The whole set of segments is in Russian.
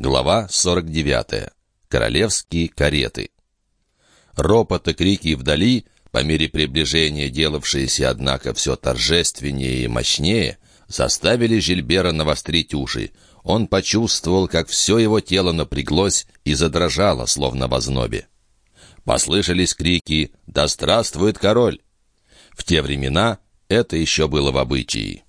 Глава 49. Королевские кареты. Ропот и крики вдали, по мере приближения делавшиеся, однако, все торжественнее и мощнее, заставили Жильбера навострить уши. Он почувствовал, как все его тело напряглось и задрожало, словно в ознобе. Послышались крики «Да здравствует король!». В те времена это еще было в обычае.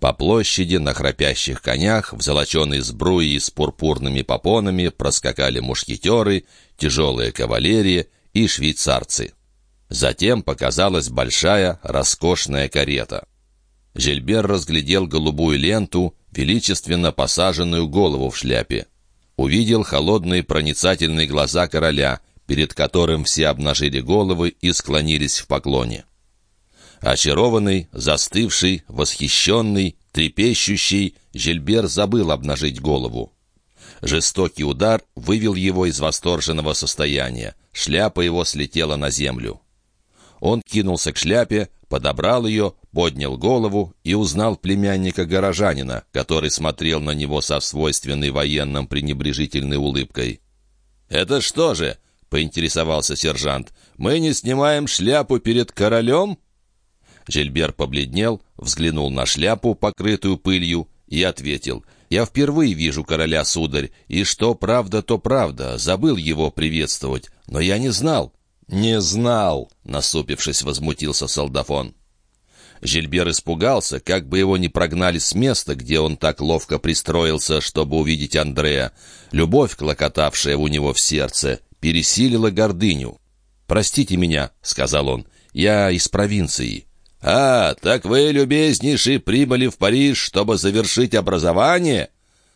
По площади на храпящих конях, в золоченой сбруи с пурпурными попонами проскакали мушкетеры, тяжелая кавалерия и швейцарцы. Затем показалась большая, роскошная карета. Жильбер разглядел голубую ленту, величественно посаженную голову в шляпе. Увидел холодные проницательные глаза короля, перед которым все обнажили головы и склонились в поклоне. Очарованный, застывший, восхищенный, трепещущий, Жильбер забыл обнажить голову. Жестокий удар вывел его из восторженного состояния. Шляпа его слетела на землю. Он кинулся к шляпе, подобрал ее, поднял голову и узнал племянника горожанина, который смотрел на него со свойственной военным пренебрежительной улыбкой. «Это что же?» — поинтересовался сержант. «Мы не снимаем шляпу перед королем?» Жильбер побледнел, взглянул на шляпу, покрытую пылью, и ответил, «Я впервые вижу короля, сударь, и что правда, то правда, забыл его приветствовать, но я не знал». «Не знал», — насупившись, возмутился солдафон. Жильбер испугался, как бы его не прогнали с места, где он так ловко пристроился, чтобы увидеть Андрея. Любовь, клокотавшая у него в сердце, пересилила гордыню. «Простите меня», — сказал он, — «я из провинции». «А, так вы, любезнейший, прибыли в Париж, чтобы завершить образование?»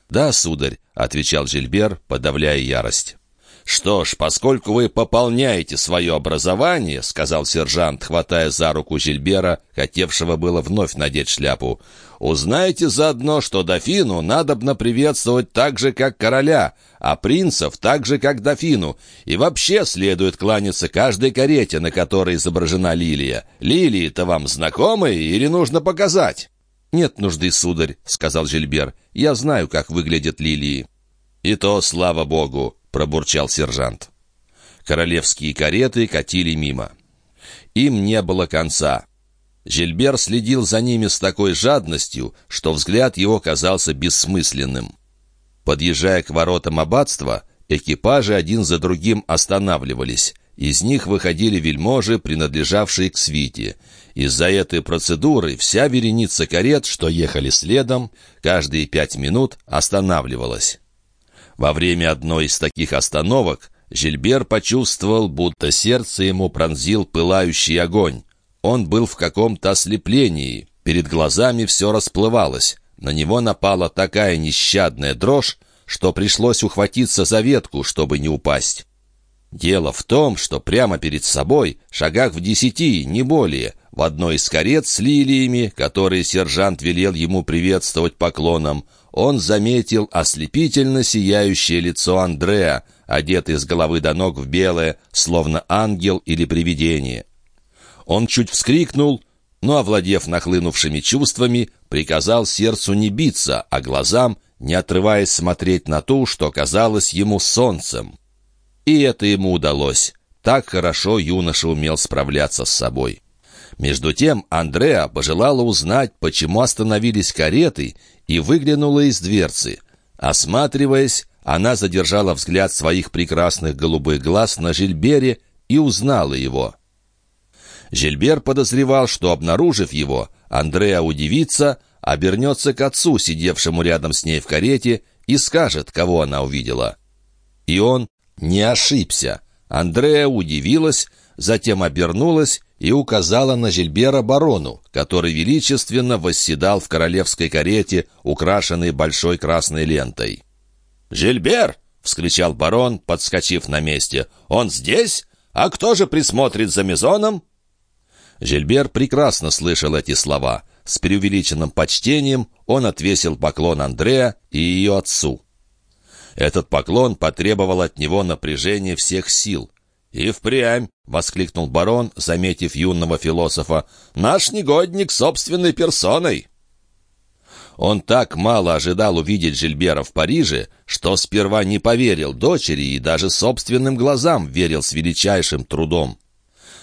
«Да, сударь», — отвечал Жильбер, подавляя ярость. «Что ж, поскольку вы пополняете свое образование», — сказал сержант, хватая за руку Жильбера, хотевшего было вновь надеть шляпу, «узнайте заодно, что дофину надобно приветствовать так же, как короля, а принцев так же, как дофину, и вообще следует кланяться каждой карете, на которой изображена лилия. Лилии-то вам знакомы или нужно показать?» «Нет нужды, сударь», — сказал Жильбер, — «я знаю, как выглядят лилии». «И то, слава богу», — пробурчал сержант. Королевские кареты катили мимо. Им не было конца. Жильбер следил за ними с такой жадностью, что взгляд его казался бессмысленным. Подъезжая к воротам аббатства, экипажи один за другим останавливались. Из них выходили вельможи, принадлежавшие к свите. Из-за этой процедуры вся вереница карет, что ехали следом, каждые пять минут останавливалась. Во время одной из таких остановок Жильбер почувствовал, будто сердце ему пронзил пылающий огонь. Он был в каком-то ослеплении, перед глазами все расплывалось. На него напала такая нещадная дрожь, что пришлось ухватиться за ветку, чтобы не упасть. Дело в том, что прямо перед собой, шагах в десяти, не более, в одной из карет с лилиями, которые сержант велел ему приветствовать поклоном, он заметил ослепительно сияющее лицо Андреа, одетый с головы до ног в белое, словно ангел или привидение. Он чуть вскрикнул, но, овладев нахлынувшими чувствами, приказал сердцу не биться, а глазам, не отрываясь смотреть на ту, что казалось ему солнцем. И это ему удалось. Так хорошо юноша умел справляться с собой. Между тем Андреа пожелала узнать, почему остановились кареты, и выглянула из дверцы. Осматриваясь, она задержала взгляд своих прекрасных голубых глаз на Жильбере и узнала его. Жильбер подозревал, что, обнаружив его, Андреа удивится, обернется к отцу, сидевшему рядом с ней в карете, и скажет, кого она увидела. И он не ошибся. Андреа удивилась, затем обернулась и указала на Жильбера барону, который величественно восседал в королевской карете, украшенной большой красной лентой. «Жильбер!» — вскричал барон, подскочив на месте. «Он здесь? А кто же присмотрит за мезоном?» Жильбер прекрасно слышал эти слова. С преувеличенным почтением он отвесил поклон Андреа и ее отцу. Этот поклон потребовал от него напряжения всех сил. «И впрямь!» — воскликнул барон, заметив юного философа. «Наш негодник собственной персоной!» Он так мало ожидал увидеть Жильбера в Париже, что сперва не поверил дочери и даже собственным глазам верил с величайшим трудом.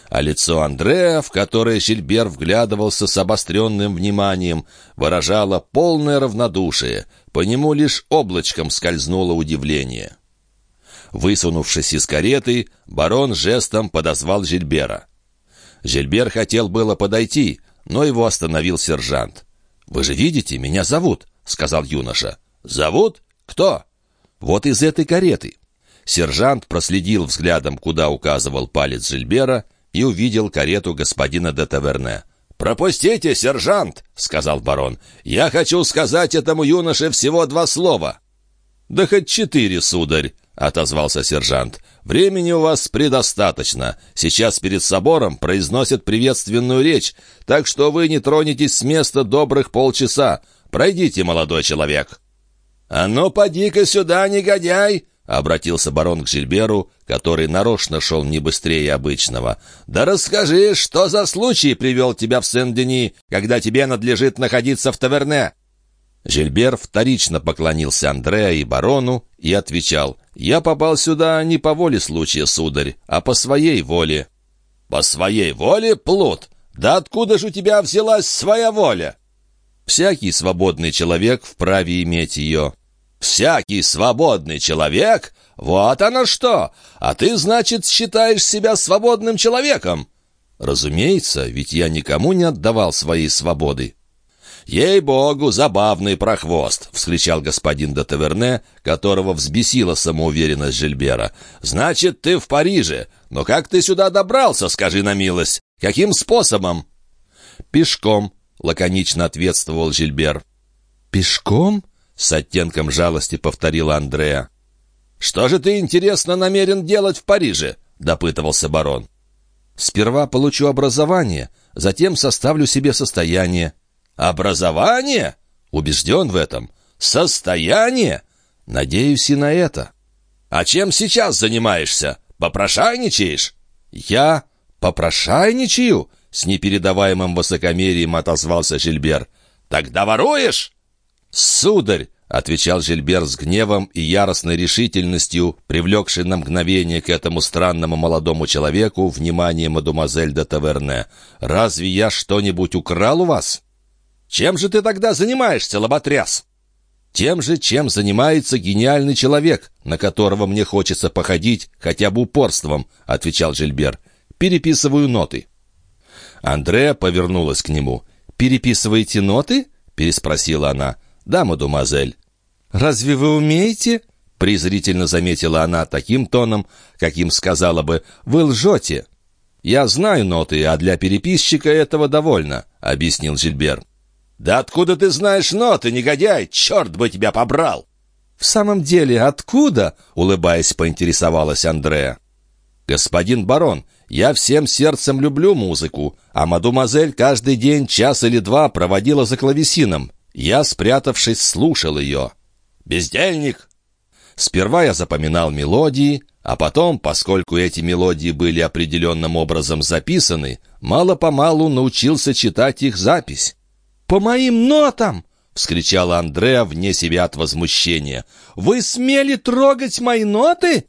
А лицо Андреа, в которое Жильбер вглядывался с обостренным вниманием, выражало полное равнодушие, по нему лишь облачком скользнуло удивление. Высунувшись из кареты, барон жестом подозвал Жильбера. Жильбер хотел было подойти, но его остановил сержант. «Вы же видите, меня зовут», — сказал юноша. «Зовут? Кто?» «Вот из этой кареты». Сержант проследил взглядом, куда указывал палец Жильбера, и увидел карету господина де Таверне. «Пропустите, сержант!» — сказал барон. «Я хочу сказать этому юноше всего два слова». «Да хоть четыре, сударь», — отозвался сержант. «Времени у вас предостаточно. Сейчас перед собором произносят приветственную речь, так что вы не тронетесь с места добрых полчаса. Пройдите, молодой человек». «А ну, поди-ка сюда, негодяй!» — обратился барон к Жильберу, который нарочно шел не быстрее обычного. «Да расскажи, что за случай привел тебя в Сен-Дени, когда тебе надлежит находиться в таверне?» Жильбер вторично поклонился Андреа и барону и отвечал, «Я попал сюда не по воле случая, сударь, а по своей воле». «По своей воле, плут? Да откуда же у тебя взялась своя воля?» «Всякий свободный человек вправе иметь ее». «Всякий свободный человек? Вот оно что! А ты, значит, считаешь себя свободным человеком?» «Разумеется, ведь я никому не отдавал своей свободы». «Ей-богу, забавный прохвост!» — вскричал господин де Таверне, которого взбесила самоуверенность Жильбера. «Значит, ты в Париже. Но как ты сюда добрался, скажи на милость? Каким способом?» «Пешком», — лаконично ответствовал Жильбер. «Пешком?» — с оттенком жалости повторила Андреа. «Что же ты, интересно, намерен делать в Париже?» — допытывался барон. «Сперва получу образование, затем составлю себе состояние. Образование? Убежден в этом. Состояние? Надеюсь и на это. А чем сейчас занимаешься? Попрошайничаешь? Я попрошайничаю? С непередаваемым высокомерием отозвался Жильбер. Тогда воруешь? Сударь, — отвечал Жильбер с гневом и яростной решительностью, привлекший на мгновение к этому странному молодому человеку внимание мадемуазель де Таверне. «Разве я что-нибудь украл у вас?» Чем же ты тогда занимаешься, лоботряс?» «Тем же, чем занимается гениальный человек, на которого мне хочется походить хотя бы упорством», — отвечал Жильбер. «Переписываю ноты». Андреа повернулась к нему. «Переписываете ноты?» — переспросила она. «Да, мадемуазель». «Разве вы умеете?» — презрительно заметила она таким тоном, каким сказала бы «Вы лжете». «Я знаю ноты, а для переписчика этого довольно», — объяснил Жильбер. «Да откуда ты знаешь ноты, негодяй? Черт бы тебя побрал!» «В самом деле, откуда?» — улыбаясь, поинтересовалась Андреа. «Господин барон, я всем сердцем люблю музыку, а мадемуазель каждый день час или два проводила за клавесином. Я, спрятавшись, слушал ее». «Бездельник!» Сперва я запоминал мелодии, а потом, поскольку эти мелодии были определенным образом записаны, мало-помалу научился читать их запись. «По моим нотам!» — вскричала Андреа вне себя от возмущения. «Вы смели трогать мои ноты?»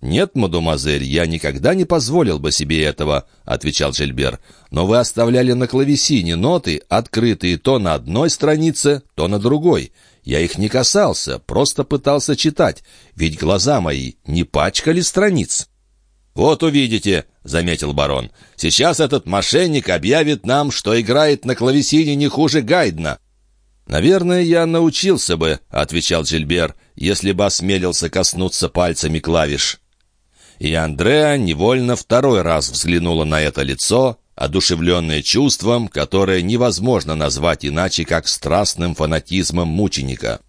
«Нет, мадемуазель, я никогда не позволил бы себе этого», — отвечал Жильбер. «Но вы оставляли на клавесине ноты, открытые то на одной странице, то на другой. Я их не касался, просто пытался читать, ведь глаза мои не пачкали страниц». «Вот увидите», — заметил барон. «Сейчас этот мошенник объявит нам, что играет на клавесине не хуже Гайдна». «Наверное, я научился бы», — отвечал Жильбер, «если бы осмелился коснуться пальцами клавиш». И Андреа невольно второй раз взглянула на это лицо, одушевленное чувством, которое невозможно назвать иначе, как страстным фанатизмом мученика.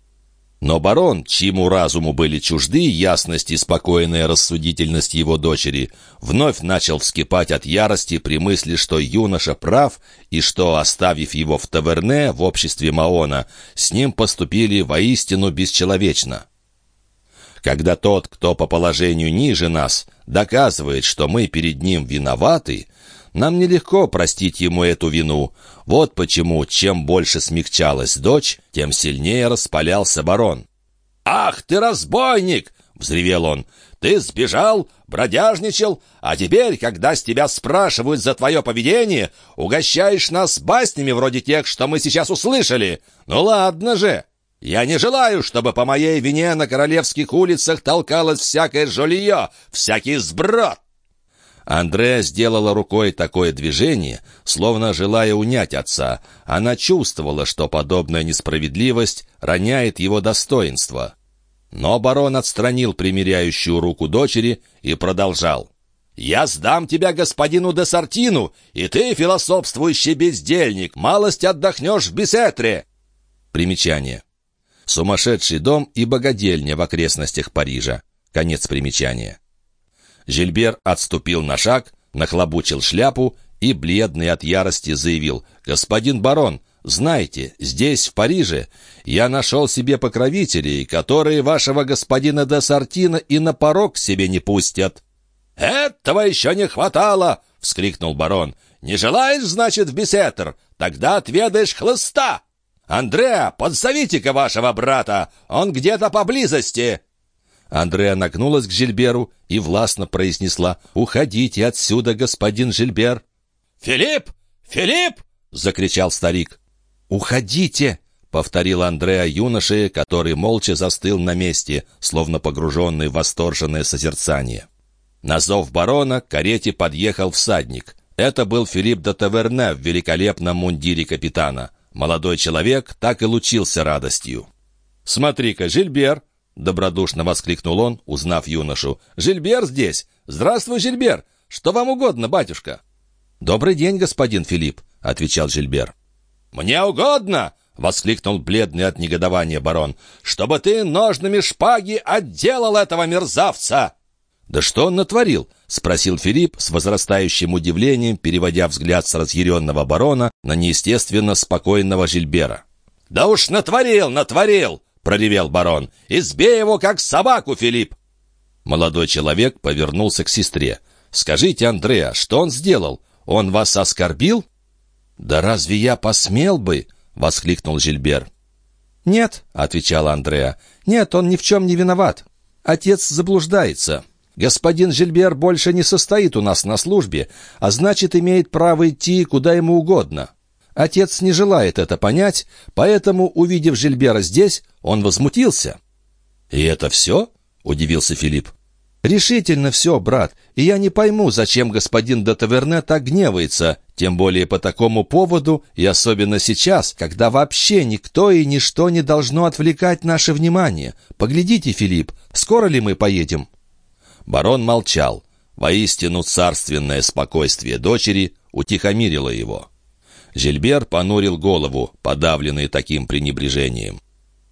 Но барон, чьему разуму были чужды ясность и спокойная рассудительность его дочери, вновь начал вскипать от ярости при мысли, что юноша прав, и что, оставив его в таверне в обществе Маона, с ним поступили воистину бесчеловечно. Когда тот, кто по положению ниже нас, доказывает, что мы перед ним виноваты, Нам нелегко простить ему эту вину. Вот почему, чем больше смягчалась дочь, тем сильнее распалялся барон. «Ах ты, разбойник!» — взревел он. «Ты сбежал, бродяжничал, а теперь, когда с тебя спрашивают за твое поведение, угощаешь нас баснями вроде тех, что мы сейчас услышали. Ну ладно же!» Я не желаю, чтобы по моей вине на королевских улицах толкалось всякое жулье, всякий сброд. Андреа сделала рукой такое движение, словно желая унять отца. Она чувствовала, что подобная несправедливость роняет его достоинство. Но барон отстранил примиряющую руку дочери и продолжал. «Я сдам тебя господину де Сартину, и ты, философствующий бездельник, малость отдохнешь в Бесетре!» Примечание. Сумасшедший дом и богадельня в окрестностях Парижа. Конец примечания. Жильбер отступил на шаг, нахлобучил шляпу и, бледный от ярости, заявил, «Господин барон, знаете, здесь, в Париже, я нашел себе покровителей, которые вашего господина де Сартина и на порог себе не пустят». «Этого еще не хватало!» — вскрикнул барон. «Не желаешь, значит, в беседр? Тогда отведаешь хлыста!» «Андреа, подзовите-ка вашего брата! Он где-то поблизости!» Андреа нагнулась к Жильберу и властно произнесла «Уходите отсюда, господин Жильбер!» «Филипп! Филипп!» — закричал старик. «Уходите!» — повторил Андреа юноше, который молча застыл на месте, словно погруженный в восторженное созерцание. На зов барона к карете подъехал всадник. Это был Филипп де Таверне в великолепном мундире капитана. Молодой человек так и лучился радостью. «Смотри-ка, Жильбер!» — добродушно воскликнул он, узнав юношу. «Жильбер здесь! Здравствуй, Жильбер! Что вам угодно, батюшка?» «Добрый день, господин Филипп», — отвечал Жильбер. «Мне угодно!» — воскликнул бледный от негодования барон. «Чтобы ты ножными шпаги отделал этого мерзавца!» «Да что он натворил?» — спросил Филипп с возрастающим удивлением, переводя взгляд с разъяренного барона на неестественно спокойного Жильбера. «Да уж натворил, натворил!» — проревел барон. «Избей его, как собаку, Филипп!» Молодой человек повернулся к сестре. «Скажите, Андреа, что он сделал? Он вас оскорбил?» «Да разве я посмел бы?» — воскликнул Жильбер. «Нет», — отвечала Андреа. «Нет, он ни в чем не виноват. Отец заблуждается. Господин Жильбер больше не состоит у нас на службе, а значит, имеет право идти куда ему угодно. Отец не желает это понять, поэтому, увидев Жильбера здесь, он возмутился. «И это все?» — удивился Филипп. «Решительно все, брат, и я не пойму, зачем господин де Таверне так гневается, тем более по такому поводу, и особенно сейчас, когда вообще никто и ничто не должно отвлекать наше внимание. Поглядите, Филипп, скоро ли мы поедем?» Барон молчал. Воистину царственное спокойствие дочери утихомирило его. Жильбер понурил голову, подавленный таким пренебрежением.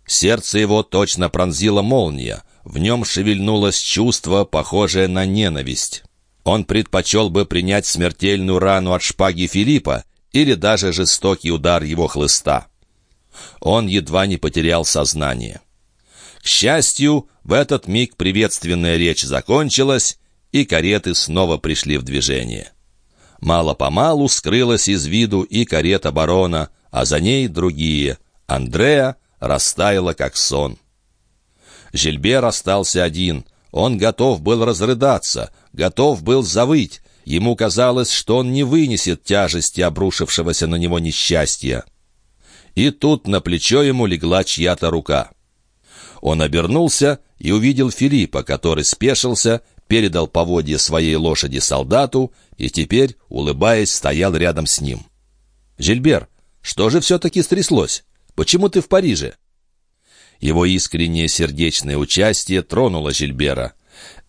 Сердце его точно пронзила молния, в нем шевельнулось чувство, похожее на ненависть. Он предпочел бы принять смертельную рану от шпаги Филиппа или даже жестокий удар его хлыста. Он едва не потерял сознание. К счастью, в этот миг приветственная речь закончилась, и кареты снова пришли в движение. Мало-помалу скрылась из виду и карета барона, а за ней другие. Андреа растаяла, как сон. Жильбер остался один. Он готов был разрыдаться, готов был завыть. Ему казалось, что он не вынесет тяжести обрушившегося на него несчастья. И тут на плечо ему легла чья-то рука. Он обернулся и увидел Филиппа, который спешился, передал поводье своей лошади солдату и теперь, улыбаясь, стоял рядом с ним. «Жильбер, что же все-таки стряслось? Почему ты в Париже?» Его искреннее сердечное участие тронуло Жильбера.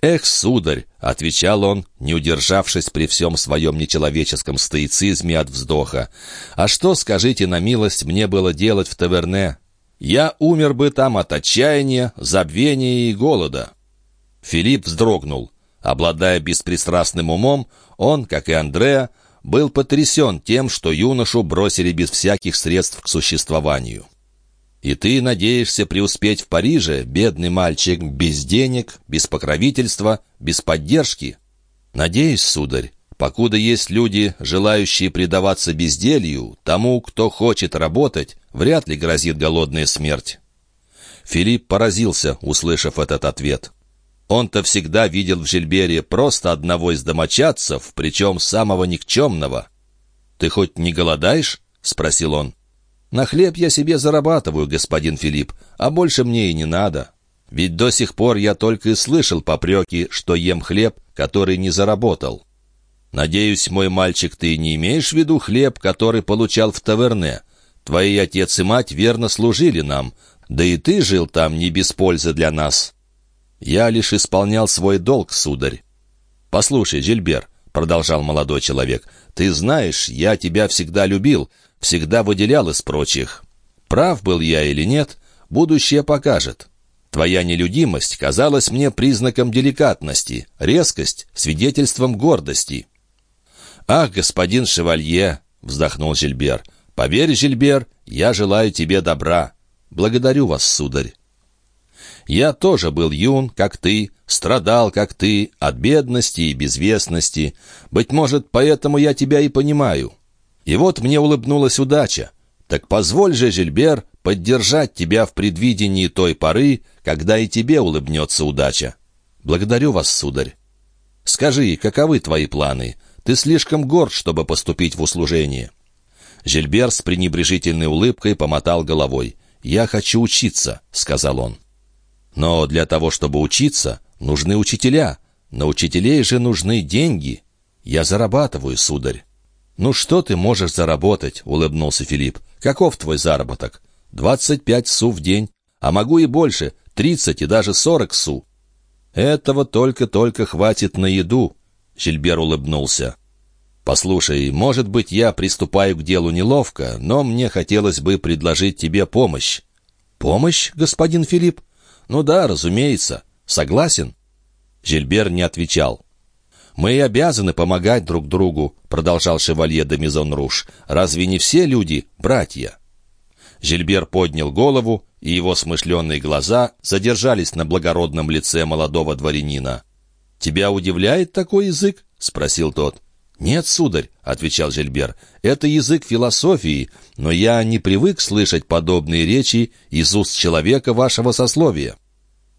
«Эх, сударь!» — отвечал он, не удержавшись при всем своем нечеловеческом стоицизме от вздоха. «А что, скажите на милость, мне было делать в таверне? Я умер бы там от отчаяния, забвения и голода». Филипп вздрогнул. Обладая беспристрастным умом, он, как и Андреа, был потрясен тем, что юношу бросили без всяких средств к существованию. «И ты надеешься преуспеть в Париже, бедный мальчик, без денег, без покровительства, без поддержки?» «Надеюсь, сударь», — Покуда есть люди, желающие предаваться безделью, тому, кто хочет работать, вряд ли грозит голодная смерть. Филипп поразился, услышав этот ответ. Он-то всегда видел в Жильбере просто одного из домочадцев, причем самого никчемного. «Ты хоть не голодаешь?» — спросил он. «На хлеб я себе зарабатываю, господин Филипп, а больше мне и не надо. Ведь до сих пор я только и слышал попреки, что ем хлеб, который не заработал». «Надеюсь, мой мальчик, ты не имеешь в виду хлеб, который получал в таверне? Твои отец и мать верно служили нам, да и ты жил там не без пользы для нас». «Я лишь исполнял свой долг, сударь». «Послушай, Жильбер», — продолжал молодой человек, — «ты знаешь, я тебя всегда любил, всегда выделял из прочих. Прав был я или нет, будущее покажет». Твоя нелюдимость казалась мне признаком деликатности, резкость — свидетельством гордости. «Ах, господин шевалье!» — вздохнул Жильбер. «Поверь, Жильбер, я желаю тебе добра. Благодарю вас, сударь». «Я тоже был юн, как ты, страдал, как ты, от бедности и безвестности. Быть может, поэтому я тебя и понимаю. И вот мне улыбнулась удача. Так позволь же, Жильбер, поддержать тебя в предвидении той поры, когда и тебе улыбнется удача. Благодарю вас, сударь. Скажи, каковы твои планы?» Ты слишком горд, чтобы поступить в услужение». Жильбер с пренебрежительной улыбкой помотал головой. «Я хочу учиться», — сказал он. «Но для того, чтобы учиться, нужны учителя. На учителей же нужны деньги. Я зарабатываю, сударь». «Ну что ты можешь заработать?» — улыбнулся Филипп. «Каков твой заработок?» «Двадцать пять су в день. А могу и больше, тридцать и даже сорок су». «Этого только-только хватит на еду», Жильбер улыбнулся. «Послушай, может быть, я приступаю к делу неловко, но мне хотелось бы предложить тебе помощь». «Помощь, господин Филипп?» «Ну да, разумеется. Согласен?» Жильбер не отвечал. «Мы обязаны помогать друг другу», — продолжал шевалье де Мизон-Руш. «Разве не все люди — братья?» Жильбер поднял голову, и его смышленные глаза задержались на благородном лице молодого дворянина. «Тебя удивляет такой язык?» — спросил тот. «Нет, сударь», — отвечал Жильбер, — «это язык философии, но я не привык слышать подобные речи из уст человека вашего сословия».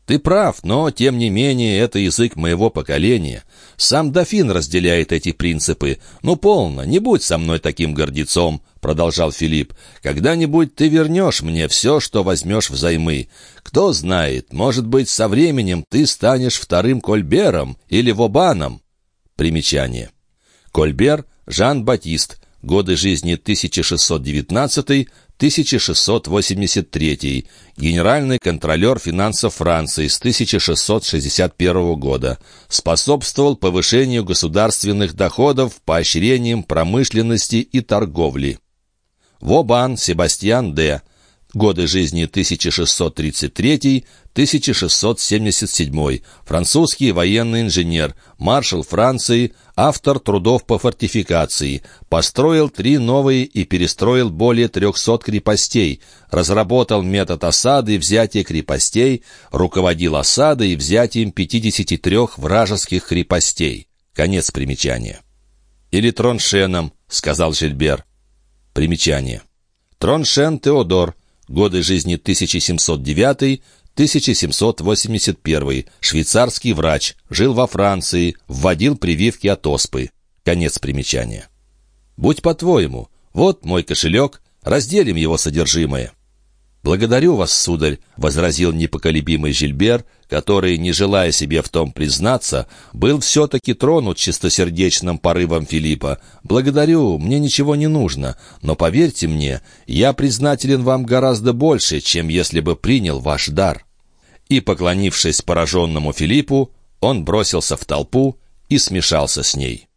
«Ты прав, но, тем не менее, это язык моего поколения. Сам дофин разделяет эти принципы. Ну, полно, не будь со мной таким гордецом», — продолжал Филипп. «Когда-нибудь ты вернешь мне все, что возьмешь взаймы. Кто знает, может быть, со временем ты станешь вторым Кольбером или Вобаном». Примечание. Кольбер Жан-Батист, годы жизни 1619 1683, генеральный контролер финансов Франции с 1661 года, способствовал повышению государственных доходов поощрением промышленности и торговли. Вобан Себастьян Д. Годы жизни 1633-1677. Французский военный инженер, маршал Франции, автор трудов по фортификации. Построил три новые и перестроил более 300 крепостей. Разработал метод осады и взятия крепостей. Руководил осадой и взятием 53 вражеских крепостей. Конец примечания. «Или Троншеном», — сказал Жильбер. Примечание. Троншен Теодор, Годы жизни 1709-1781. Швейцарский врач. Жил во Франции. Вводил прививки от оспы. Конец примечания. «Будь по-твоему. Вот мой кошелек. Разделим его содержимое». «Благодарю вас, сударь», — возразил непоколебимый Жильбер, который, не желая себе в том признаться, был все-таки тронут чистосердечным порывом Филиппа. «Благодарю, мне ничего не нужно, но поверьте мне, я признателен вам гораздо больше, чем если бы принял ваш дар». И, поклонившись пораженному Филиппу, он бросился в толпу и смешался с ней.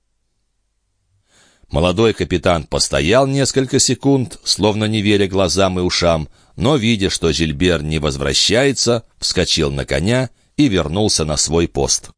Молодой капитан постоял несколько секунд, словно не веря глазам и ушам, но, видя, что Жильбер не возвращается, вскочил на коня и вернулся на свой пост.